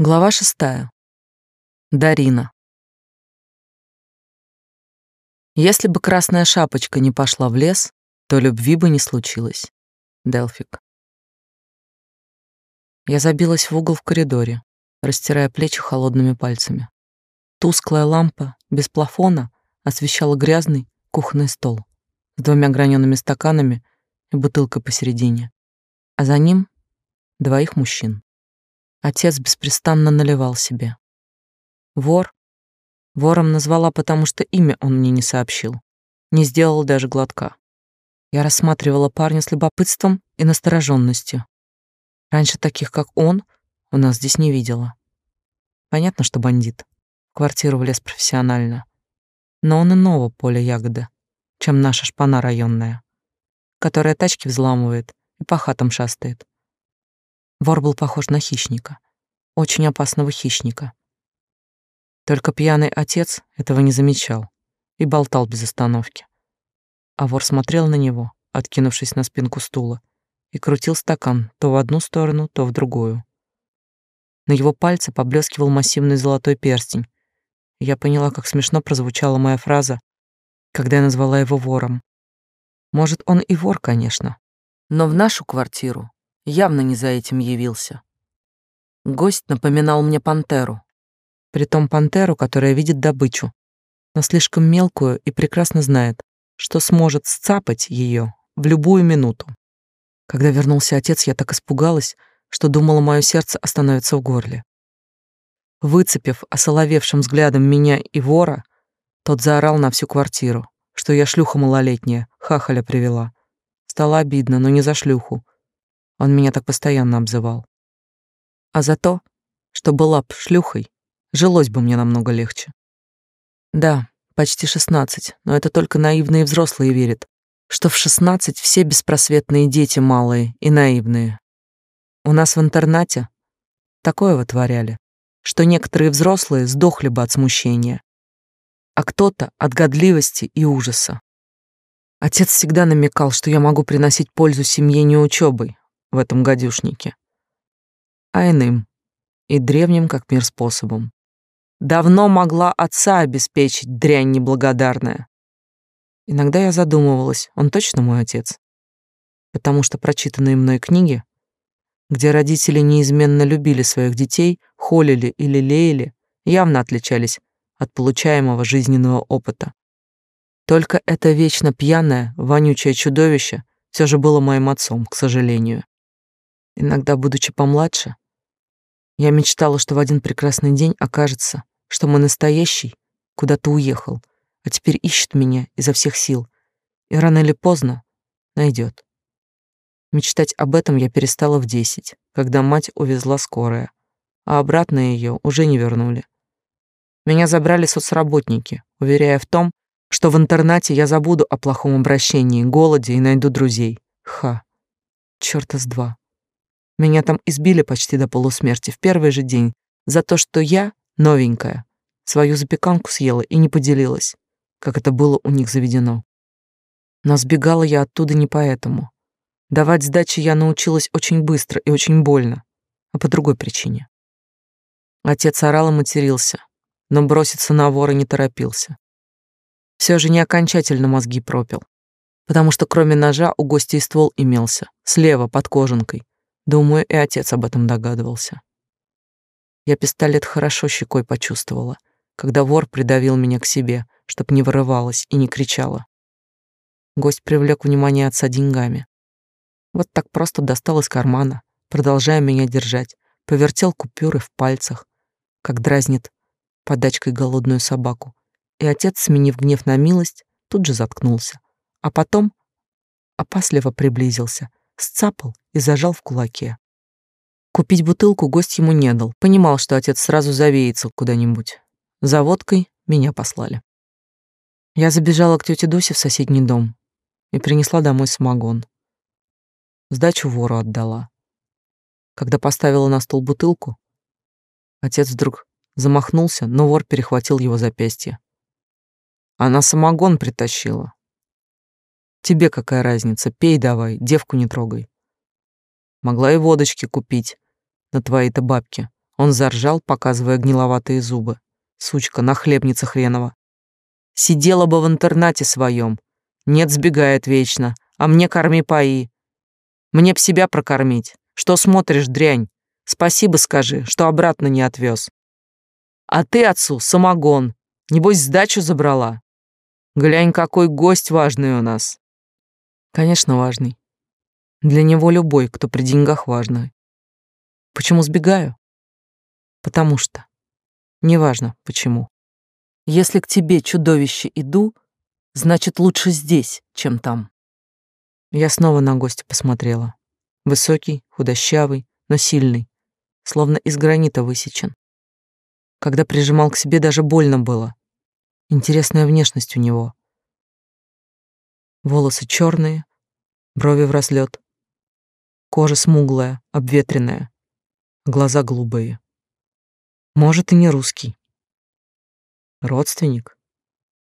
Глава шестая. Дарина. Если бы красная шапочка не пошла в лес, то любви бы не случилось. Делфик. Я забилась в угол в коридоре, растирая плечи холодными пальцами. Тусклая лампа без плафона освещала грязный кухонный стол с двумя гранеными стаканами и бутылкой посередине, а за ним двоих мужчин. Отец беспрестанно наливал себе. Вор. Вором назвала, потому что имя он мне не сообщил. Не сделал даже глотка. Я рассматривала парня с любопытством и настороженностью. Раньше таких, как он, у нас здесь не видела. Понятно, что бандит. В квартиру влез профессионально. Но он иного поля ягоды, чем наша шпана районная, которая тачки взламывает и по хатам шастает. Вор был похож на хищника, очень опасного хищника. Только пьяный отец этого не замечал и болтал без остановки. А вор смотрел на него, откинувшись на спинку стула, и крутил стакан то в одну сторону, то в другую. На его пальце поблескивал массивный золотой перстень. Я поняла, как смешно прозвучала моя фраза, когда я назвала его вором. Может, он и вор, конечно, но в нашу квартиру явно не за этим явился. Гость напоминал мне пантеру. Притом пантеру, которая видит добычу, но слишком мелкую и прекрасно знает, что сможет сцапать ее в любую минуту. Когда вернулся отец, я так испугалась, что думала, мое сердце остановится в горле. Выцепив осоловевшим взглядом меня и вора, тот заорал на всю квартиру, что я шлюха малолетняя, хахаля привела. Стало обидно, но не за шлюху, он меня так постоянно обзывал. А за то, что была б шлюхой, жилось бы мне намного легче. Да, почти шестнадцать, но это только наивные взрослые верят, что в шестнадцать все беспросветные дети малые и наивные. У нас в интернате такое вытворяли, что некоторые взрослые сдохли бы от смущения, а кто-то от годливости и ужаса. Отец всегда намекал, что я могу приносить пользу семье не учебой, в этом гадюшнике, а иным и древним как мир способом. Давно могла отца обеспечить, дрянь неблагодарная. Иногда я задумывалась, он точно мой отец? Потому что прочитанные мной книги, где родители неизменно любили своих детей, холили или лелеяли, явно отличались от получаемого жизненного опыта. Только это вечно пьяное, вонючее чудовище все же было моим отцом, к сожалению. Иногда, будучи помладше, я мечтала, что в один прекрасный день окажется, что мой настоящий куда-то уехал, а теперь ищет меня изо всех сил и рано или поздно найдет. Мечтать об этом я перестала в десять, когда мать увезла скорая, а обратно ее уже не вернули. Меня забрали соцработники, уверяя в том, что в интернате я забуду о плохом обращении, голоде и найду друзей. Ха. Чёрта с два. Меня там избили почти до полусмерти в первый же день за то, что я, новенькая, свою запеканку съела и не поделилась, как это было у них заведено. Но сбегала я оттуда не поэтому. Давать сдачи я научилась очень быстро и очень больно, а по другой причине. Отец орал и матерился, но броситься на вора не торопился. Все же не окончательно мозги пропил, потому что кроме ножа у гостя и ствол имелся, слева, под кожанкой, Думаю, и отец об этом догадывался. Я пистолет хорошо щекой почувствовала, когда вор придавил меня к себе, чтоб не вырывалась и не кричала. Гость привлек внимание отца деньгами. Вот так просто достал из кармана, продолжая меня держать, повертел купюры в пальцах, как дразнит подачкой голодную собаку. И отец, сменив гнев на милость, тут же заткнулся. А потом опасливо приблизился, сцапал и зажал в кулаке. Купить бутылку гость ему не дал, понимал, что отец сразу завеется куда-нибудь. За водкой меня послали. Я забежала к тете Дусе в соседний дом и принесла домой самогон. Сдачу вору отдала. Когда поставила на стол бутылку, отец вдруг замахнулся, но вор перехватил его запястье. Она самогон притащила. Тебе какая разница? Пей давай, девку не трогай. Могла и водочки купить на твои-то бабки. Он заржал, показывая гниловатые зубы. Сучка, нахлебница хренова. Сидела бы в интернате своем. Нет, сбегает вечно. А мне корми пои. Мне б себя прокормить. Что смотришь, дрянь? Спасибо скажи, что обратно не отвез. А ты отцу самогон. Небось, сдачу забрала. Глянь, какой гость важный у нас. Конечно, важный. Для него любой, кто при деньгах важный. Почему сбегаю? Потому что. Неважно, почему. Если к тебе, чудовище, иду, значит, лучше здесь, чем там. Я снова на гостя посмотрела. Высокий, худощавый, но сильный, словно из гранита высечен. Когда прижимал к себе, даже больно было. Интересная внешность у него. Волосы черные, брови в разлет, кожа смуглая, обветренная, глаза голубые. Может, и не русский. Родственник?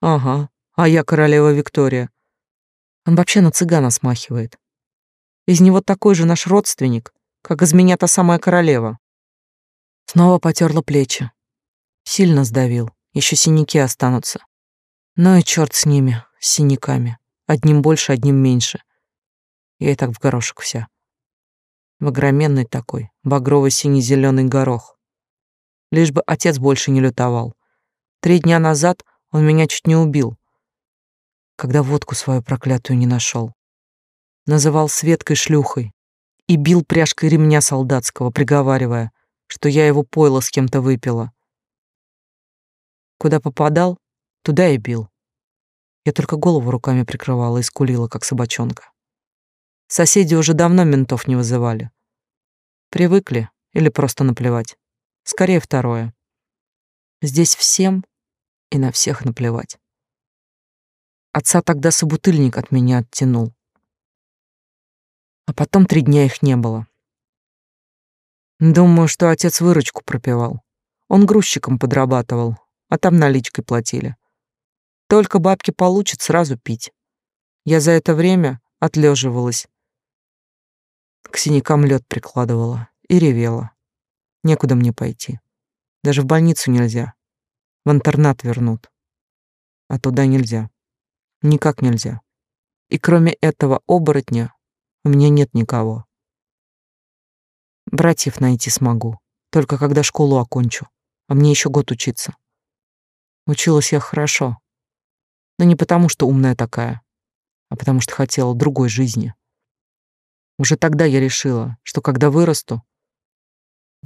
Ага, а я королева Виктория. Он вообще на цыгана смахивает. Из него такой же наш родственник, как из меня та самая королева. Снова потерла плечи. Сильно сдавил, еще синяки останутся. Ну и черт с ними, с синяками. Одним больше, одним меньше. Я и так в горошек вся. В огроменный такой, багрово-сине-зеленый горох лишь бы отец больше не лютовал. Три дня назад он меня чуть не убил, когда водку свою проклятую не нашел. Называл Светкой шлюхой и бил пряжкой ремня солдатского, приговаривая, что я его пойло с кем-то выпила. Куда попадал, туда и бил. Я только голову руками прикрывала и скулила, как собачонка. Соседи уже давно ментов не вызывали. Привыкли или просто наплевать. Скорее второе. Здесь всем и на всех наплевать. Отца тогда собутыльник от меня оттянул. А потом три дня их не было. Думаю, что отец выручку пропивал. Он грузчиком подрабатывал, а там наличкой платили. Только бабки получат, сразу пить. Я за это время отлеживалась, к синякам лед прикладывала и ревела. Некуда мне пойти. Даже в больницу нельзя. В интернат вернут. А туда нельзя. Никак нельзя. И кроме этого оборотня у меня нет никого. Братьев найти смогу, только когда школу окончу, а мне еще год учиться. Училась я хорошо, но не потому, что умная такая, а потому что хотела другой жизни. Уже тогда я решила, что когда вырасту,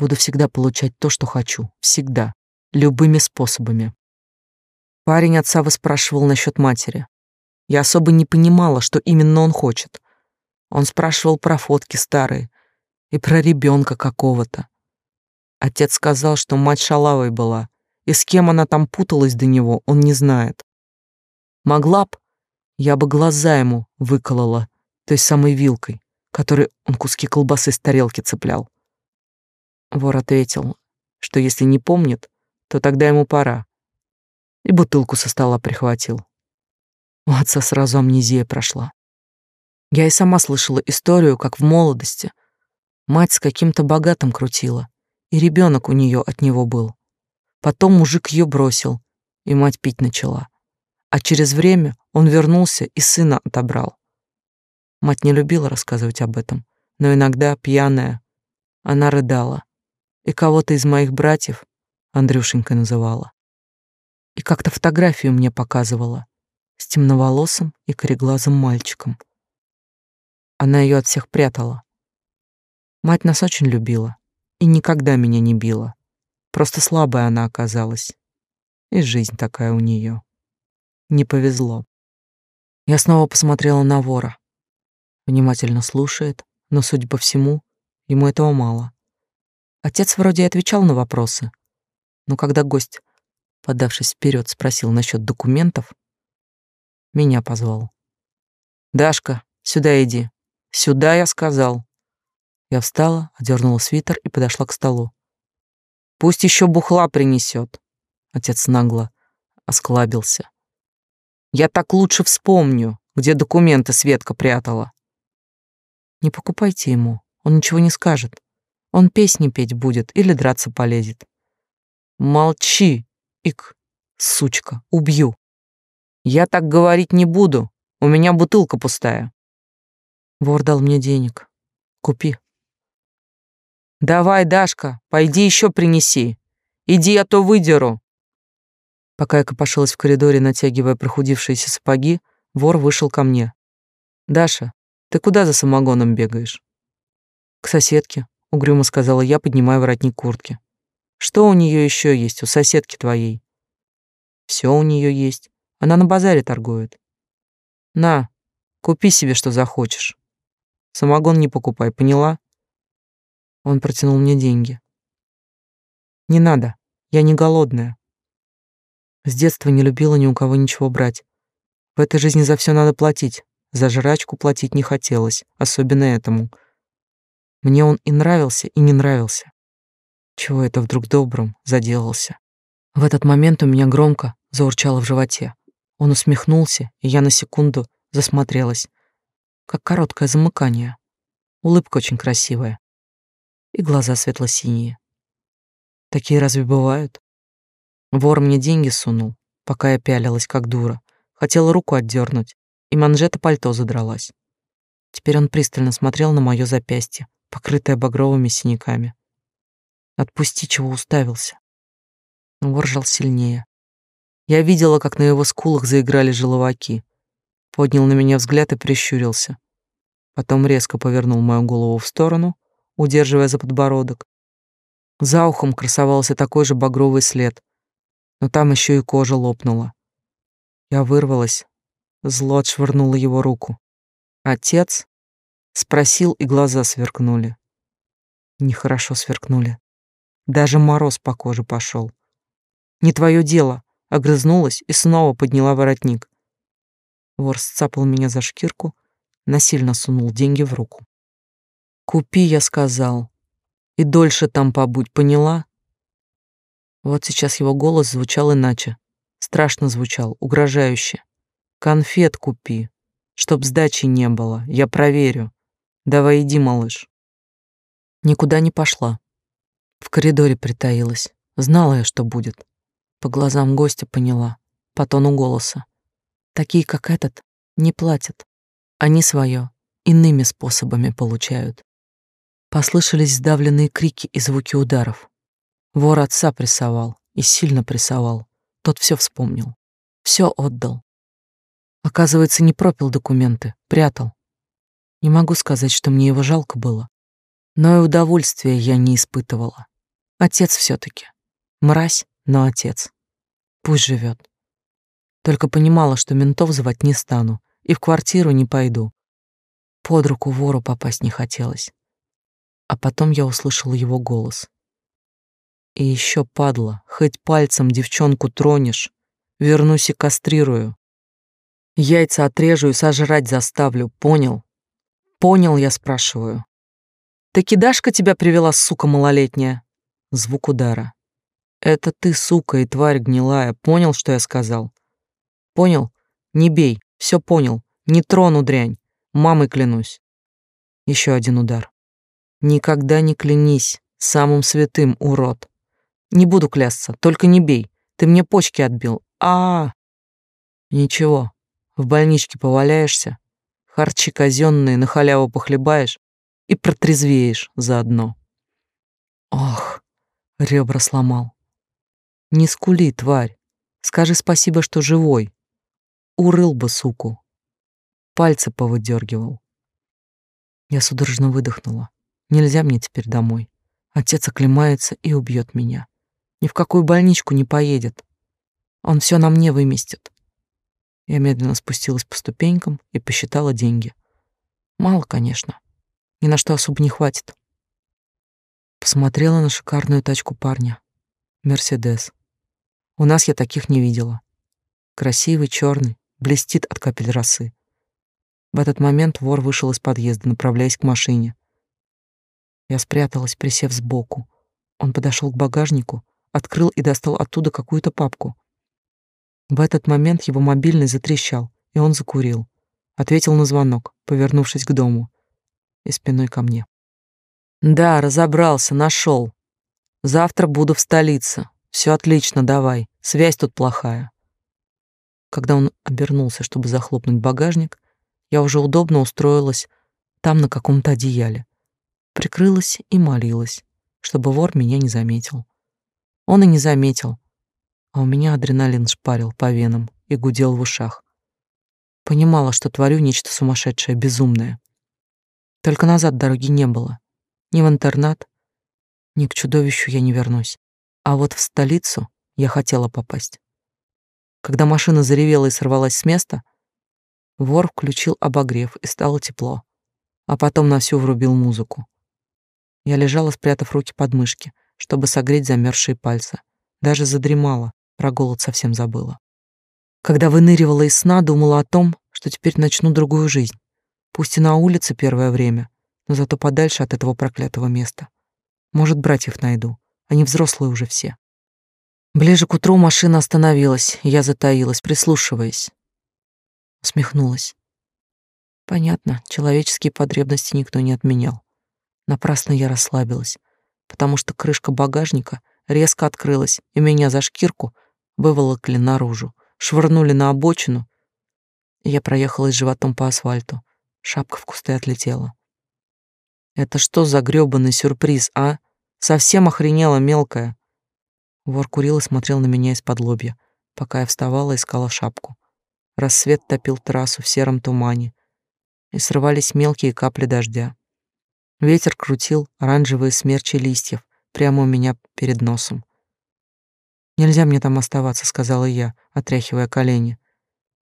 Буду всегда получать то, что хочу. Всегда. Любыми способами. Парень отца выспрашивал насчет матери. Я особо не понимала, что именно он хочет. Он спрашивал про фотки старые и про ребенка какого-то. Отец сказал, что мать шалавой была, и с кем она там путалась до него, он не знает. Могла б, я бы глаза ему выколола той самой вилкой, которой он куски колбасы с тарелки цеплял. Вор ответил, что если не помнит, то тогда ему пора. И бутылку со стола прихватил. У отца сразу амнезия прошла. Я и сама слышала историю, как в молодости мать с каким-то богатым крутила, и ребенок у нее от него был. Потом мужик ее бросил, и мать пить начала. А через время он вернулся и сына отобрал. Мать не любила рассказывать об этом, но иногда, пьяная, она рыдала и кого-то из моих братьев Андрюшенькой называла. И как-то фотографию мне показывала с темноволосым и кореглазым мальчиком. Она ее от всех прятала. Мать нас очень любила и никогда меня не била. Просто слабая она оказалась. И жизнь такая у нее. Не повезло. Я снова посмотрела на вора. Внимательно слушает, но, судя по всему, ему этого мало. Отец вроде отвечал на вопросы, но когда гость, подавшись вперед, спросил насчет документов, меня позвал. «Дашка, сюда иди. Сюда, я сказал». Я встала, одернула свитер и подошла к столу. «Пусть еще бухла принесет. Отец нагло осклабился. «Я так лучше вспомню, где документы Светка прятала». «Не покупайте ему, он ничего не скажет. Он песни петь будет или драться полезет. Молчи, ик, сучка, убью. Я так говорить не буду, у меня бутылка пустая. Вор дал мне денег. Купи. Давай, Дашка, пойди еще принеси. Иди, я то выдеру. Пока я копошилась в коридоре, натягивая прохудившиеся сапоги, вор вышел ко мне. Даша, ты куда за самогоном бегаешь? К соседке, угрюмо сказала я, поднимая воротник куртки. Что у нее еще есть у соседки твоей? Все у нее есть. Она на базаре торгует. На, купи себе, что захочешь. Самогон не покупай, поняла? Он протянул мне деньги. Не надо, я не голодная. С детства не любила ни у кого ничего брать. В этой жизни за все надо платить. За жрачку платить не хотелось, особенно этому. Мне он и нравился, и не нравился. Чего это вдруг добрым заделался? В этот момент у меня громко заурчало в животе. Он усмехнулся, и я на секунду засмотрелась. Как короткое замыкание. Улыбка очень красивая. И глаза светло-синие. Такие разве бывают? Вор мне деньги сунул, пока я пялилась, как дура. Хотела руку отдернуть, и манжета пальто задралась. Теперь он пристально смотрел на мое запястье, покрытое багровыми синяками. Отпусти, чего уставился. Вор жал сильнее. Я видела, как на его скулах заиграли желоваки. Поднял на меня взгляд и прищурился. Потом резко повернул мою голову в сторону, удерживая за подбородок. За ухом красовался такой же багровый след, но там еще и кожа лопнула. Я вырвалась, зло отшвырнула его руку. «Отец?» — спросил, и глаза сверкнули. Нехорошо сверкнули. Даже мороз по коже пошел. «Не твое дело», — огрызнулась и снова подняла воротник. Вор сцапал меня за шкирку, насильно сунул деньги в руку. «Купи», — я сказал, — «и дольше там побудь, поняла?» Вот сейчас его голос звучал иначе. Страшно звучал, угрожающе. «Конфет купи, чтоб сдачи не было, я проверю. Давай иди, малыш». Никуда не пошла. В коридоре притаилась. Знала я, что будет. По глазам гостя поняла, по тону голоса. Такие, как этот, не платят. Они свое иными способами получают. Послышались сдавленные крики и звуки ударов. Вор отца прессовал, и сильно прессовал. Тот все вспомнил. Все отдал. Оказывается, не пропил документы, прятал. Не могу сказать, что мне его жалко было. Но и удовольствия я не испытывала. Отец все таки Мразь, но отец. Пусть живет. Только понимала, что ментов звать не стану и в квартиру не пойду. Под руку вору попасть не хотелось. А потом я услышала его голос. И еще падла, хоть пальцем девчонку тронешь, вернусь и кастрирую. Яйца отрежу и сожрать заставлю, понял? Понял, я спрашиваю. Ты кидашка тебя привела, сука малолетняя? Звук удара. Это ты, сука, и тварь гнилая, понял, что я сказал? Понял? Не бей, все понял. Не трону дрянь. Мамой клянусь. Еще один удар. Никогда не клянись самым святым, урод. Не буду клясться, только не бей. Ты мне почки отбил. А, -а, -а. Ничего, в больничке поваляешься, харчи казенные на халяву похлебаешь и протрезвеешь заодно. Ох, ребра сломал. Не скули, тварь. Скажи спасибо, что живой. Урыл бы, суку. Пальцы повыдергивал. Я судорожно выдохнула. Нельзя мне теперь домой. Отец оклемается и убьет меня ни в какую больничку не поедет. Он все на мне выместит. Я медленно спустилась по ступенькам и посчитала деньги. Мало, конечно. Ни на что особо не хватит. Посмотрела на шикарную тачку парня. Мерседес. У нас я таких не видела. Красивый, черный, блестит от капель росы. В этот момент вор вышел из подъезда, направляясь к машине. Я спряталась, присев сбоку. Он подошел к багажнику, открыл и достал оттуда какую-то папку. В этот момент его мобильный затрещал, и он закурил. Ответил на звонок, повернувшись к дому и спиной ко мне. Да, разобрался, нашел. Завтра буду в столице. Все отлично, давай. Связь тут плохая. Когда он обернулся, чтобы захлопнуть багажник, я уже удобно устроилась там на каком-то одеяле. Прикрылась и молилась, чтобы вор меня не заметил. Он и не заметил, а у меня адреналин шпарил по венам и гудел в ушах. Понимала, что творю нечто сумасшедшее, безумное. Только назад дороги не было. Ни в интернат, ни к чудовищу я не вернусь. А вот в столицу я хотела попасть. Когда машина заревела и сорвалась с места, вор включил обогрев, и стало тепло. А потом на всю врубил музыку. Я лежала, спрятав руки под мышки, чтобы согреть замерзшие пальцы. Даже задремала, про голод совсем забыла. Когда выныривала из сна, думала о том, что теперь начну другую жизнь. Пусть и на улице первое время, но зато подальше от этого проклятого места. Может, братьев найду. Они взрослые уже все. Ближе к утру машина остановилась, я затаилась, прислушиваясь. Усмехнулась. Понятно, человеческие потребности никто не отменял. Напрасно я расслабилась, потому что крышка багажника резко открылась, и меня за шкирку выволокли наружу, швырнули на обочину, я проехалась животом по асфальту. Шапка в кусты отлетела. Это что за грёбаный сюрприз, а? Совсем охренела мелкая. Вор курил и смотрел на меня из-под лобья, пока я вставала и искала шапку. Рассвет топил трассу в сером тумане, и срывались мелкие капли дождя. Ветер крутил оранжевые смерчи листьев прямо у меня перед носом. «Нельзя мне там оставаться», — сказала я, отряхивая колени.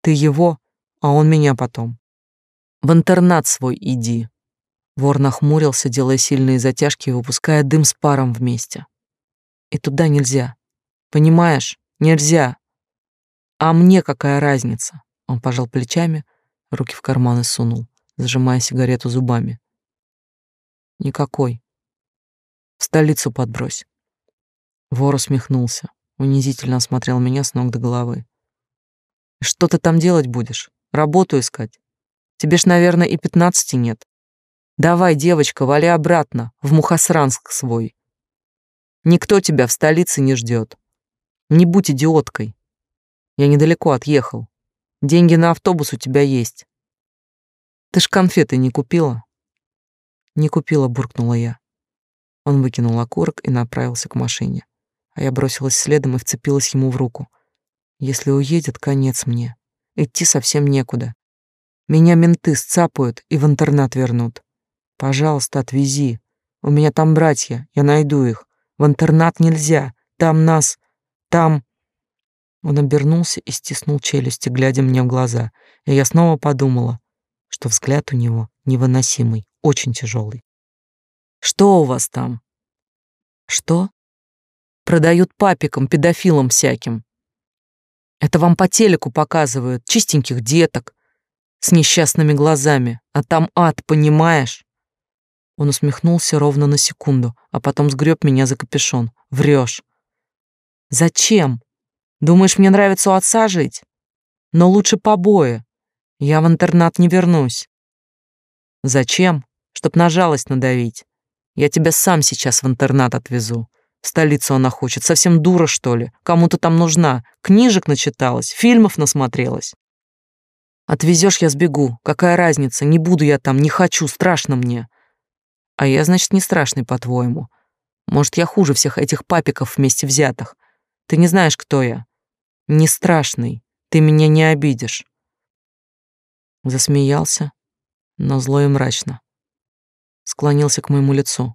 «Ты его, а он меня потом». «В интернат свой иди». Вор нахмурился, делая сильные затяжки и выпуская дым с паром вместе. «И туда нельзя. Понимаешь? Нельзя. А мне какая разница?» Он пожал плечами, руки в карманы сунул, зажимая сигарету зубами. «Никакой. В столицу подбрось». Вор усмехнулся унизительно осмотрел меня с ног до головы. Что ты там делать будешь? Работу искать? Тебе ж, наверное, и пятнадцати нет. Давай, девочка, вали обратно, в Мухасранск свой. Никто тебя в столице не ждет. Не будь идиоткой. Я недалеко отъехал. Деньги на автобус у тебя есть. Ты ж конфеты не купила? Не купила, буркнула я. Он выкинул окурок и направился к машине а я бросилась следом и вцепилась ему в руку. Если уедет, конец мне. Идти совсем некуда. Меня менты сцапают и в интернат вернут. Пожалуйста, отвези. У меня там братья, я найду их. В интернат нельзя. Там нас... Там... Он обернулся и стиснул челюсти, глядя мне в глаза. И я снова подумала, что взгляд у него невыносимый, очень тяжелый. «Что у вас там?» «Что?» Продают папикам, педофилам всяким. Это вам по телеку показывают, чистеньких деток, с несчастными глазами, а там ад, понимаешь? Он усмехнулся ровно на секунду, а потом сгреб меня за капюшон. Врешь. Зачем? Думаешь, мне нравится у отца жить? Но лучше побои. Я в интернат не вернусь. Зачем? Чтоб на жалость надавить. Я тебя сам сейчас в интернат отвезу. Столицу она хочет. Совсем дура, что ли? Кому-то там нужна. Книжек начиталась, фильмов насмотрелась. Отвезешь, я сбегу. Какая разница? Не буду я там, не хочу, страшно мне. А я, значит, не страшный, по-твоему. Может, я хуже всех этих папиков вместе взятых. Ты не знаешь, кто я. Не страшный. Ты меня не обидишь. Засмеялся, но зло и мрачно. Склонился к моему лицу.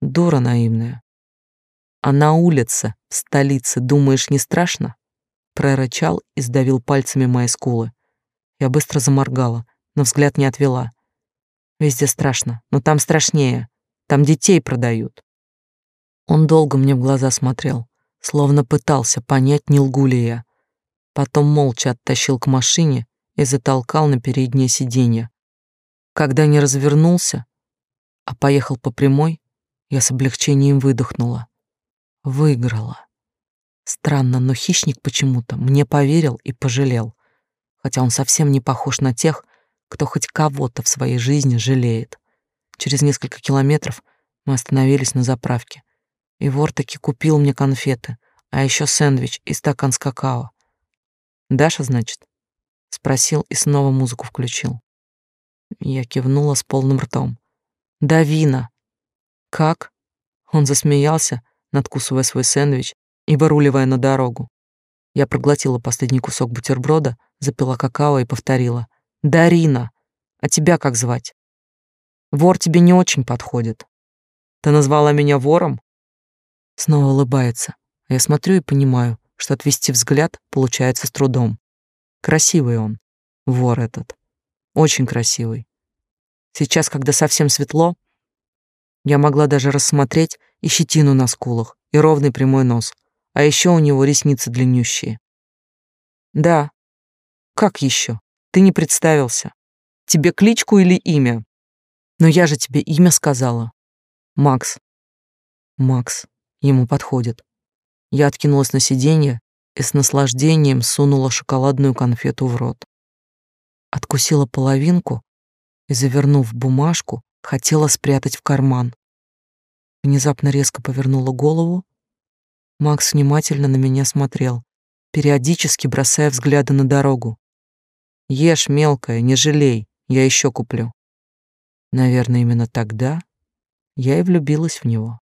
Дура наивная. А на улице, в столице, думаешь, не страшно? Прорычал и сдавил пальцами мои скулы. Я быстро заморгала, но взгляд не отвела. Везде страшно, но там страшнее. Там детей продают. Он долго мне в глаза смотрел, словно пытался понять, не лгу ли я. Потом молча оттащил к машине и затолкал на переднее сиденье. Когда не развернулся, а поехал по прямой, я с облегчением выдохнула. Выиграла. Странно, но хищник почему-то мне поверил и пожалел, хотя он совсем не похож на тех, кто хоть кого-то в своей жизни жалеет. Через несколько километров Мы остановились на заправке, и вор таки купил мне конфеты, а еще сэндвич и стакан с какао. «Даша, значит?» — спросил и снова музыку включил. Я кивнула с полным ртом. «Да, вина!» «Как?» Он засмеялся, надкусывая свой сэндвич и выруливая на дорогу. Я проглотила последний кусок бутерброда, запила какао и повторила. «Дарина! А тебя как звать?» «Вор тебе не очень подходит». «Ты назвала меня вором?» Снова улыбается. А я смотрю и понимаю, что отвести взгляд получается с трудом. Красивый он, вор этот. Очень красивый. Сейчас, когда совсем светло, я могла даже рассмотреть и щетину на скулах, и ровный прямой нос, а еще у него ресницы длиннющие. Да. Как еще? Ты не представился. Тебе кличку или имя? Но я же тебе имя сказала. Макс. Макс. Ему подходит. Я откинулась на сиденье и с наслаждением сунула шоколадную конфету в рот. Откусила половинку и, завернув бумажку, хотела спрятать в карман. Внезапно резко повернула голову. Макс внимательно на меня смотрел, периодически бросая взгляды на дорогу. «Ешь, мелкая, не жалей, я еще куплю». Наверное, именно тогда я и влюбилась в него.